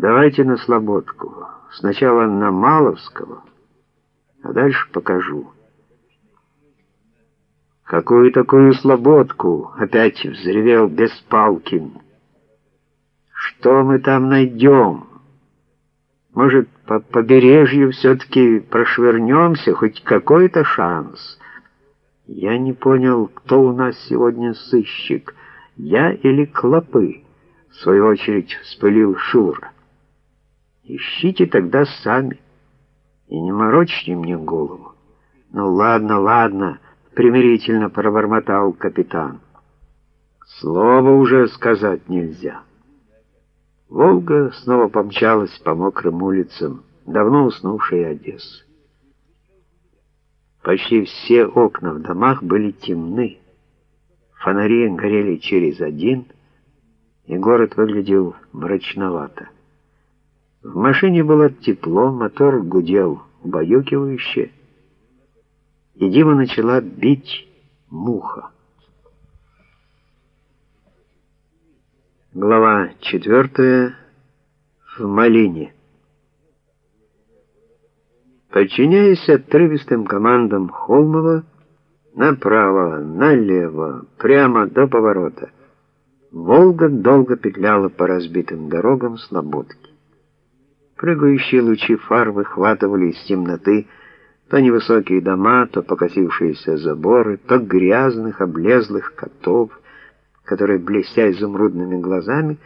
Давайте на Слободку. Сначала на Маловского, а дальше покажу. Какую такую Слободку? Опять взревел Беспалкин. Что мы там найдем? Может, по побережью все-таки прошвырнемся, хоть какой-то шанс? Я не понял, кто у нас сегодня сыщик, я или Клопы? В свою очередь вспылил Шура. Ищите тогда сами и не морочьте мне голову. Ну ладно, ладно, примирительно пробормотал капитан. Слово уже сказать нельзя. Волга снова помчалась по мокрым улицам давно уснувшей Одессы. Почти все окна в домах были темны. Фонари горели через один, и город выглядел мрачновато. В машине было тепло, мотор гудел убаюкивающе, и Дима начала бить муха. Глава четвертая. В малине. Подчиняясь отрывистым командам Холмова, направо, налево, прямо до поворота, Волга долго петляла по разбитым дорогам Слободки. Прыгающие лучи фар выхватывали из темноты то невысокие дома, то покосившиеся заборы, то грязных, облезлых котов, которые, блестя изумрудными глазами,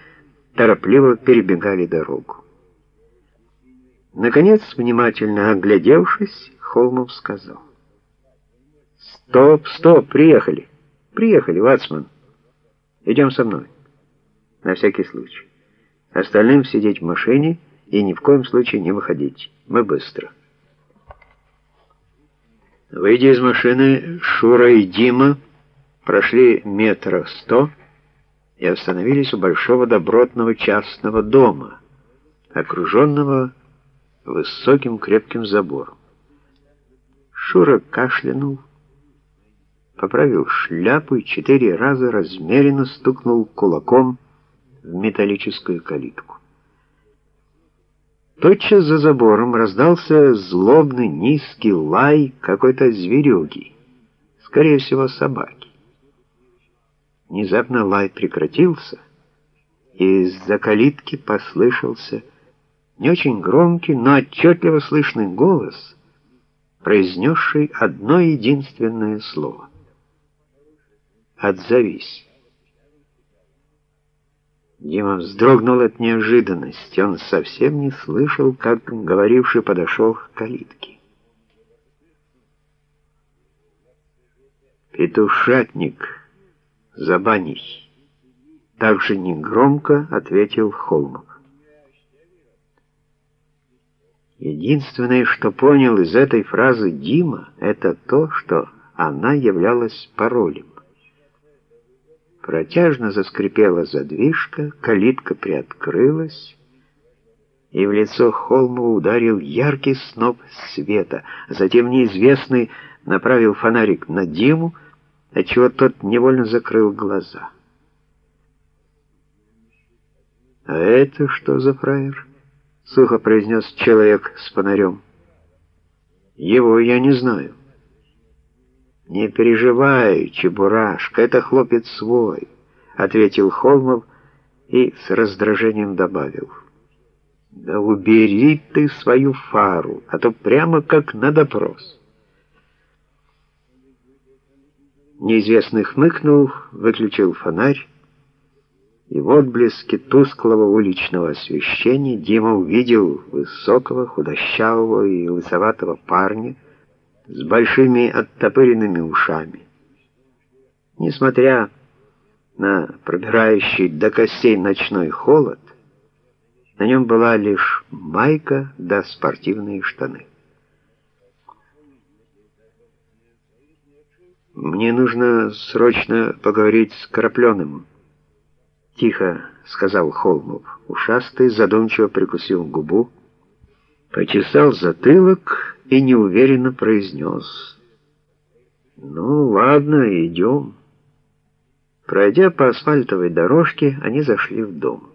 торопливо перебегали дорогу. Наконец, внимательно оглядевшись, Холмов сказал. «Стоп, стоп, приехали! Приехали, Вацман! Идем со мной. На всякий случай. Остальным сидеть в машине и ни в коем случае не выходить. Мы быстро». Выйдя из машины, Шура и Дима прошли метра сто и остановились у большого добротного частного дома, окруженного высоким крепким забором. Шура кашлянул, поправил шляпу и четыре раза размеренно стукнул кулаком в металлическую калитку. Тотчас за забором раздался злобный низкий лай какой-то зверюги, скорее всего, собаки. Внезапно лай прекратился, и из-за калитки послышался не очень громкий, но отчетливо слышный голос, произнесший одно единственное слово. «Отзовись». Дима вздрогнул от неожиданности. Он совсем не слышал, как говоривший подошел к калитке. «Петушатник, забаней!» Так же негромко ответил Холмов. Единственное, что понял из этой фразы Дима, это то, что она являлась паролем. Протяжно заскрипела задвижка, калитка приоткрылась, и в лицо Холму ударил яркий сноп света. Затем неизвестный направил фонарик на Диму, отчего тот невольно закрыл глаза. «А это что за фраер?» — сухо произнес человек с фонарем. «Его я не знаю». «Не переживай, Чебурашка, это хлопец свой», — ответил Холмов и с раздражением добавил. «Да убери ты свою фару, а то прямо как на допрос». Неизвестный хмыкнул, выключил фонарь, и в отблеске тусклого уличного освещения Дима увидел высокого, худощавого и лысоватого парня с большими оттопыренными ушами. Несмотря на пробирающий до костей ночной холод, на нем была лишь майка да спортивные штаны. «Мне нужно срочно поговорить с Крапленым», «Тихо», — сказал Холмов. Ушастый задумчиво прикусил губу, почесал затылок и неуверенно произнес. «Ну, ладно, идем». Пройдя по асфальтовой дорожке, они зашли в дом.